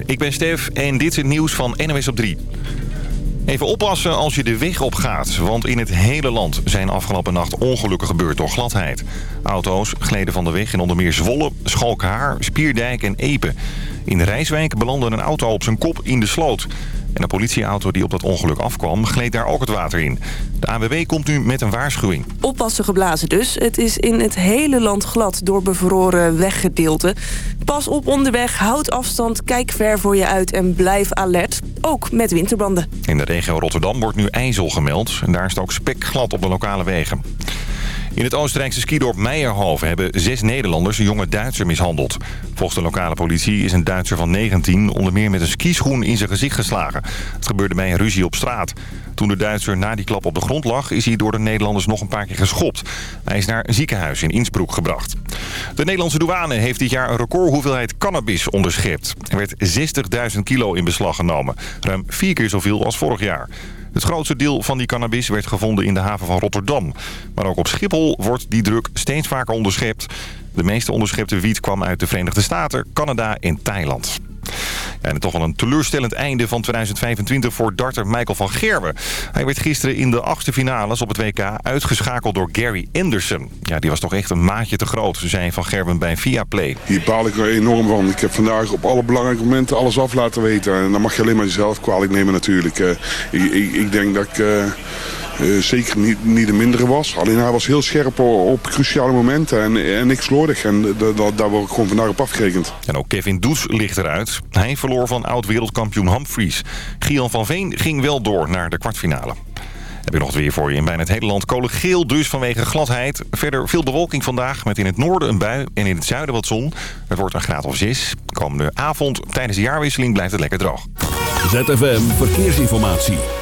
Ik ben Stef en dit is het nieuws van NOS op 3. Even oppassen als je de weg op gaat, want in het hele land zijn afgelopen nacht ongelukken gebeurd door gladheid. Auto's gleden van de weg in onder meer Zwolle, Schalkhaar, Spierdijk en Epe. In Rijswijk belandde een auto op zijn kop in de sloot. En een politieauto die op dat ongeluk afkwam, gleed daar ook het water in. De ANWB komt nu met een waarschuwing. Oppassen geblazen dus. Het is in het hele land glad door bevroren weggedeelten. Pas op onderweg, houd afstand, kijk ver voor je uit en blijf alert. Ook met winterbanden. In de regio Rotterdam wordt nu ijzel gemeld. En daar is het ook spekglad op de lokale wegen. In het Oostenrijkse skidorp Meijerhoven hebben zes Nederlanders een jonge Duitser mishandeld. Volgens de lokale politie is een Duitser van 19 onder meer met een skischoen in zijn gezicht geslagen. Het gebeurde bij een ruzie op straat. Toen de Duitser na die klap op de grond lag, is hij door de Nederlanders nog een paar keer geschopt. Hij is naar een ziekenhuis in Innsbruck gebracht. De Nederlandse douane heeft dit jaar een recordhoeveelheid cannabis onderschept. Er werd 60.000 kilo in beslag genomen. Ruim vier keer zoveel als vorig jaar. Het grootste deel van die cannabis werd gevonden in de haven van Rotterdam. Maar ook op Schiphol wordt die druk steeds vaker onderschept. De meeste onderschepte wiet kwam uit de Verenigde Staten, Canada en Thailand. En toch wel een teleurstellend einde van 2025 voor darter Michael van Gerwen. Hij werd gisteren in de achtste finales op het WK uitgeschakeld door Gary Anderson. Ja, die was toch echt een maatje te groot, zei Van Gerwen bij Viaplay. Hier baal ik er enorm van. Ik heb vandaag op alle belangrijke momenten alles af laten weten. En dan mag je alleen maar jezelf kwalijk nemen natuurlijk. Uh, ik, ik, ik, denk dat ik... Uh... Uh, zeker niet, niet de mindere was. Alleen hij was heel scherp op, op cruciale momenten en, en niks slordig. En daar word ik gewoon vandaag op afgerekend. En ook Kevin Does ligt eruit. Hij verloor van oud-wereldkampioen Humphries. Gian van Veen ging wel door naar de kwartfinale. Heb ik nog het weer voor je in bijna het hele land. Kolen geel dus vanwege gladheid. Verder veel bewolking vandaag met in het noorden een bui en in het zuiden wat zon. Het wordt een graad of 6. Komende avond tijdens de jaarwisseling blijft het lekker droog. ZFM Verkeersinformatie.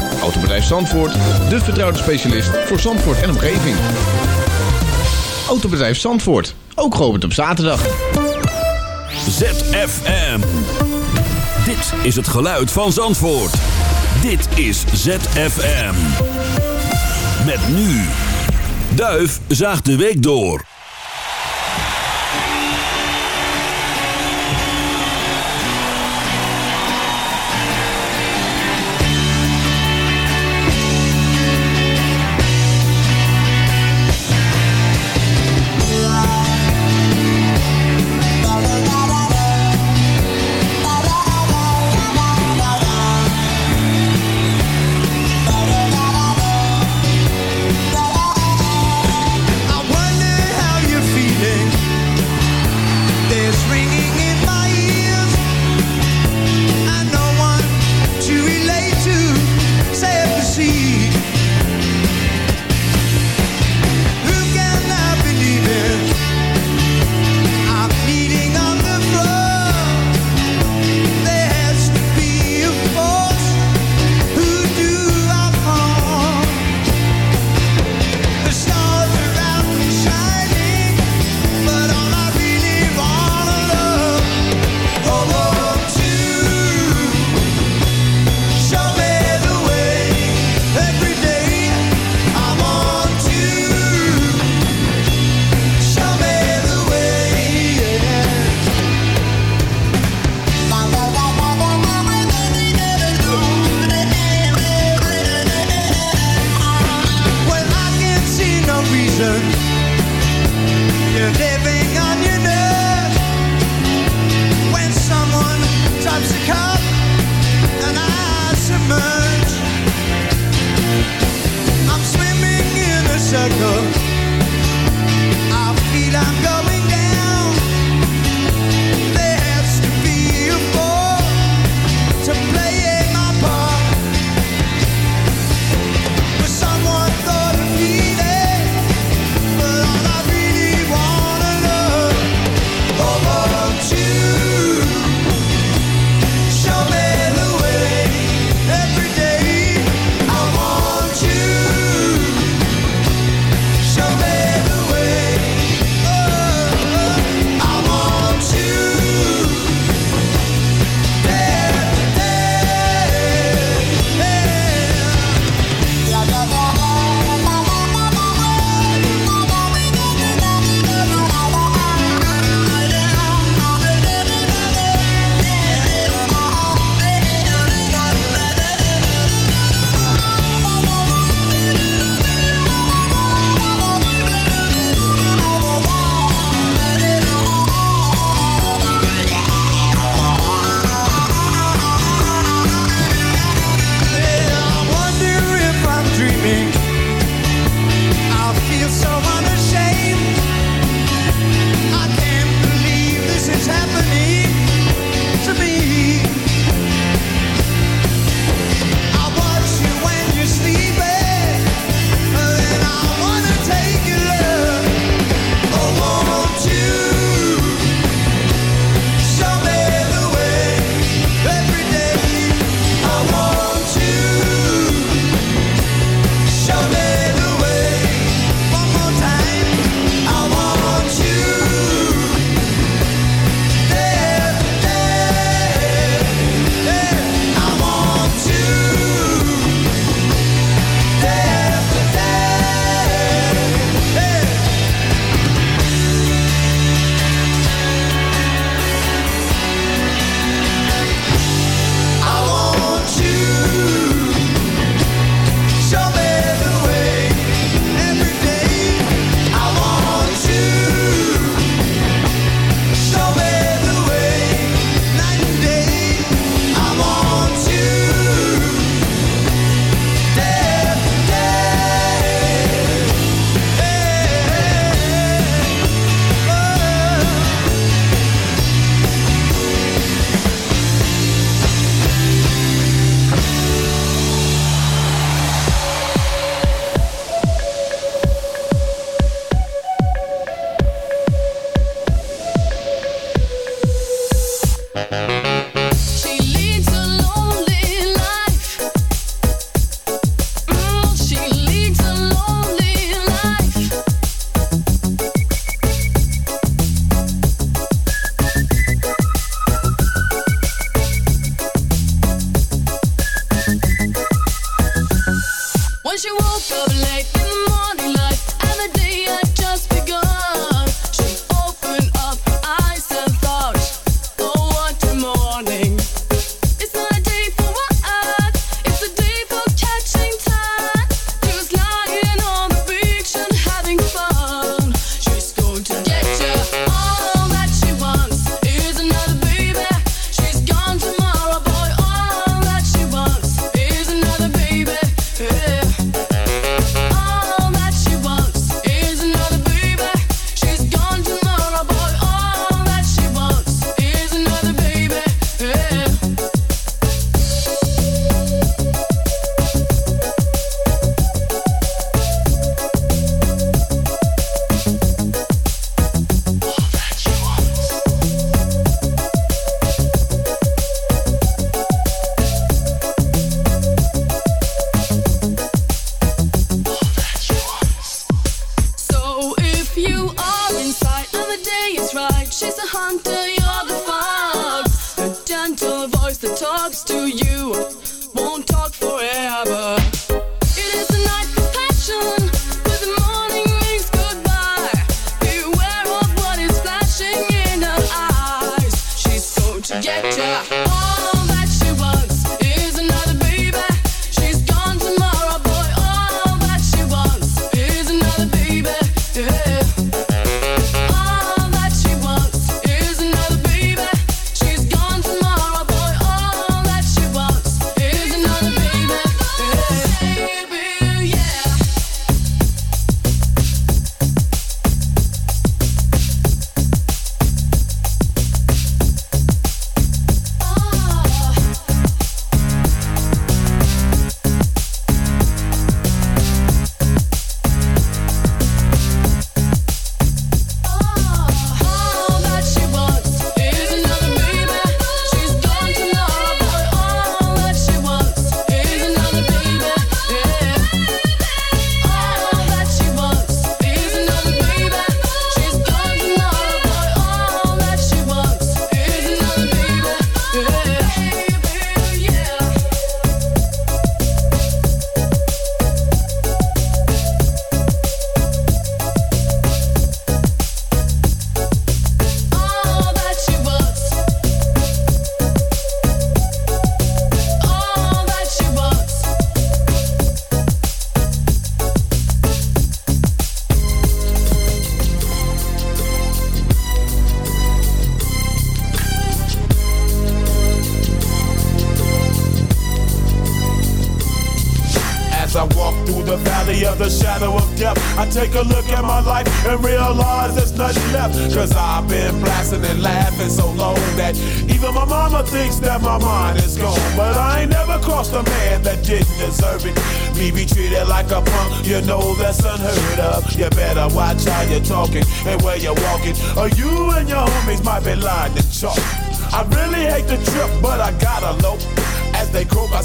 Autobedrijf Zandvoort, de vertrouwde specialist voor Zandvoort en omgeving. Autobedrijf Zandvoort, ook geopend op zaterdag. ZFM. Dit is het geluid van Zandvoort. Dit is ZFM. Met nu. Duif zaagt de week door.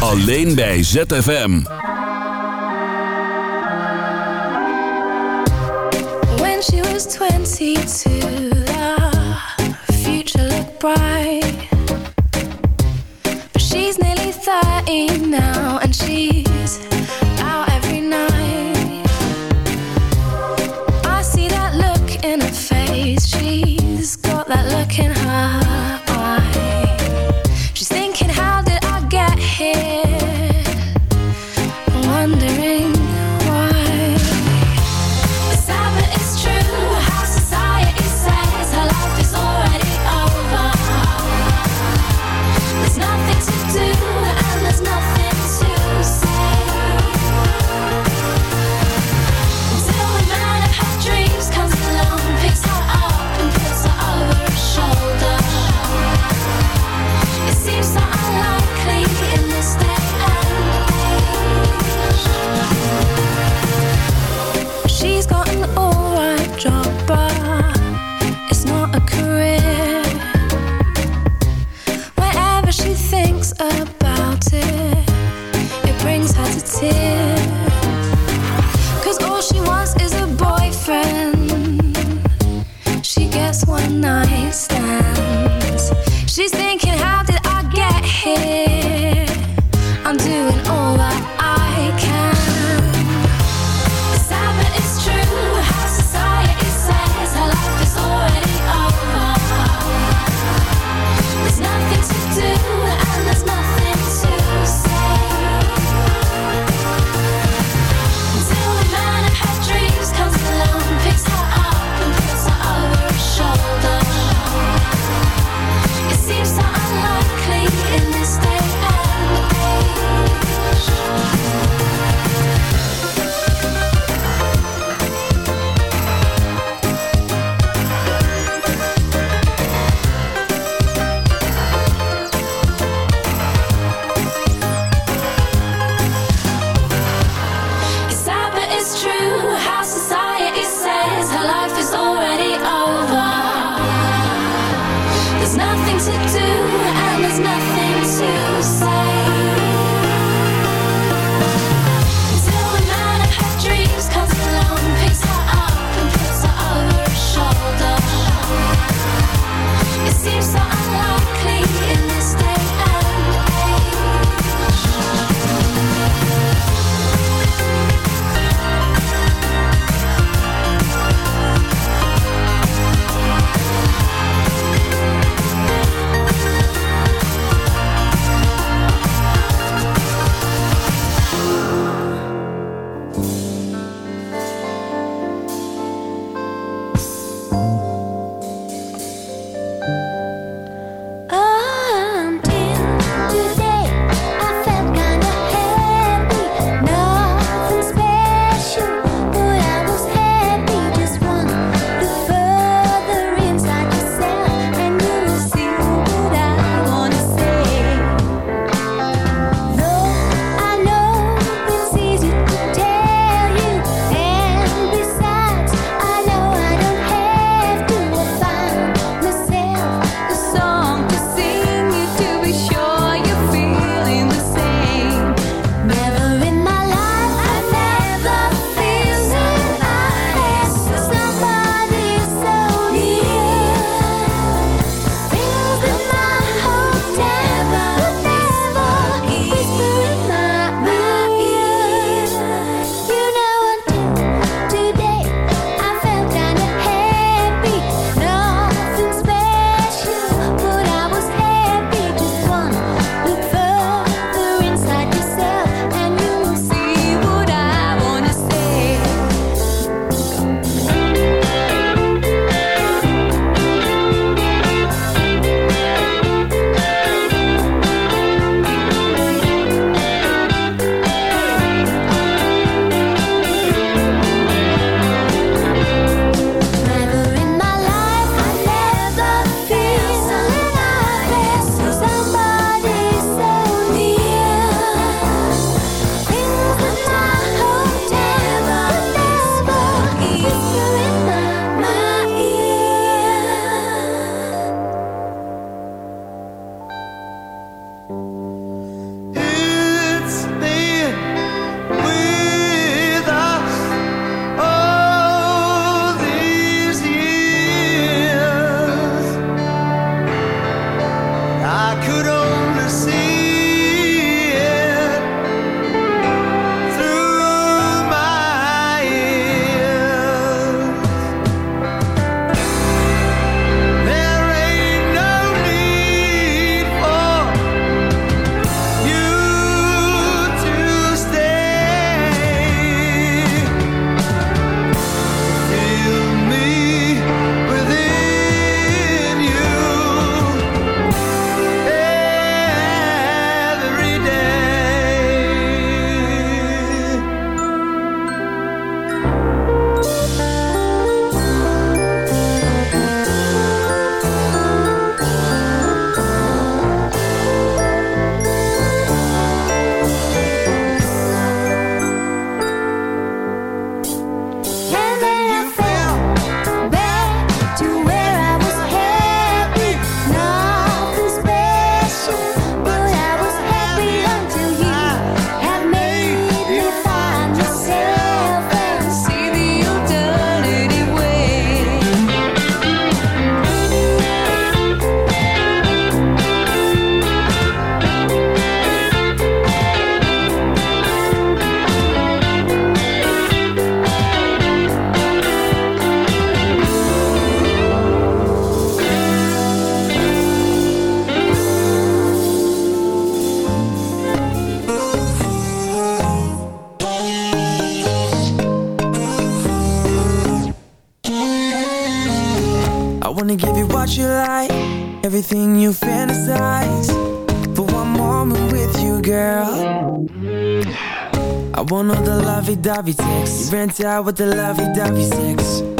Alleen bij ZFM. Lovey-dovey sex. You rent out with the lovey-dovey sex.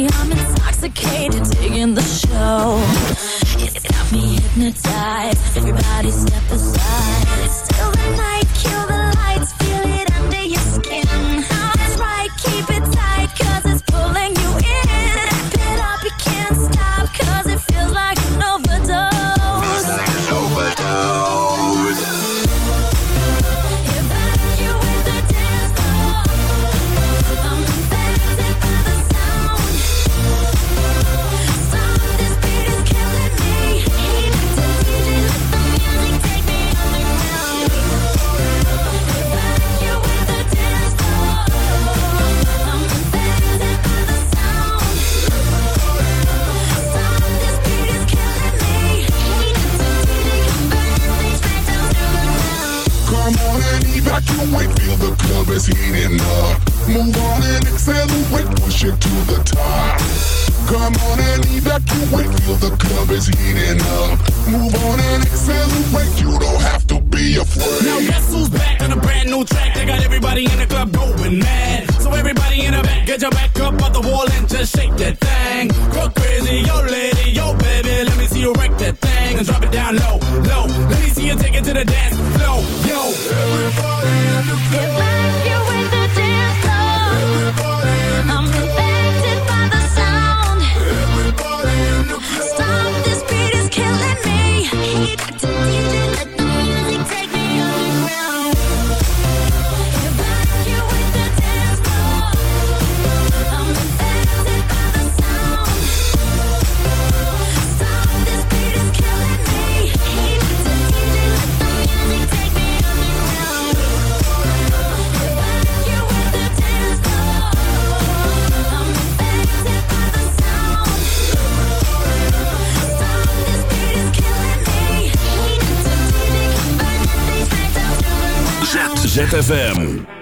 I'm intoxicated, digging the show. It's got me hypnotized. Everybody step aside. ZFM.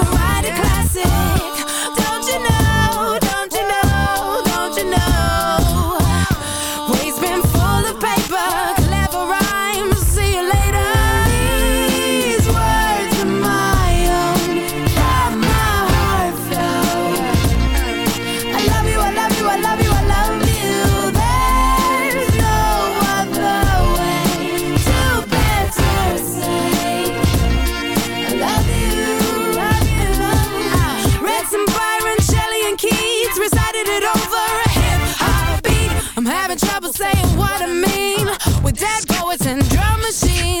saying what I mean. With dead poets and drum machines.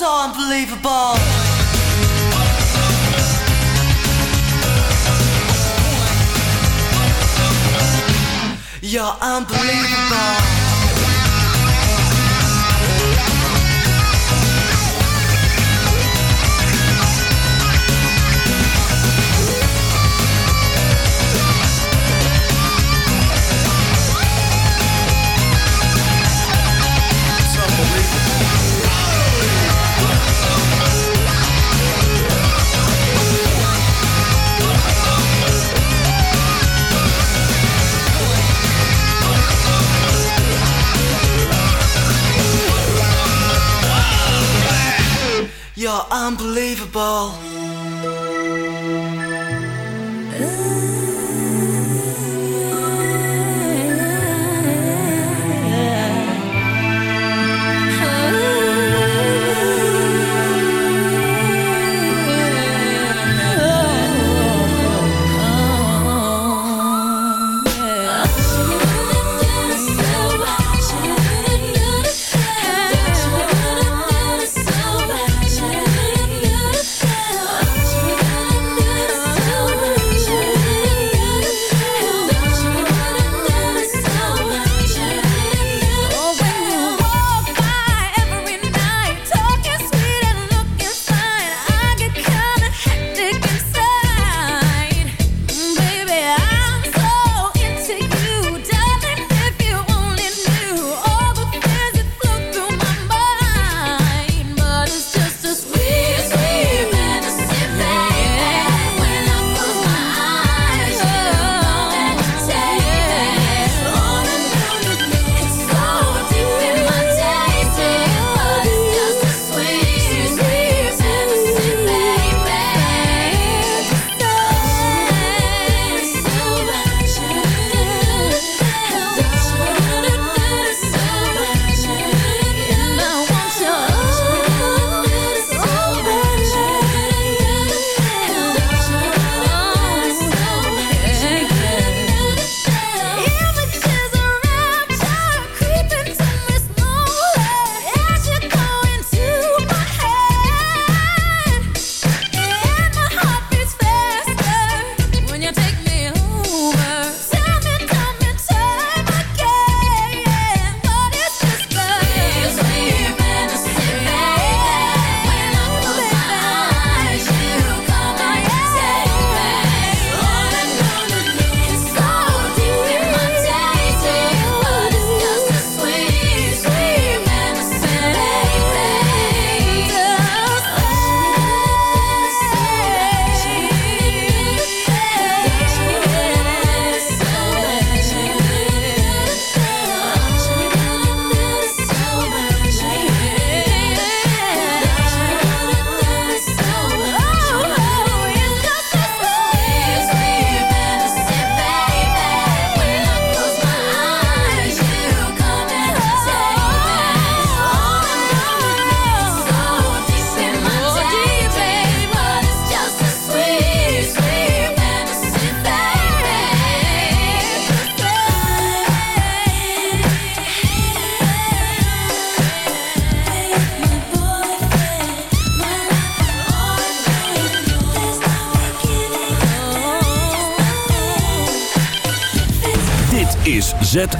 So unbelievable. You're unbelievable. Unbelievable.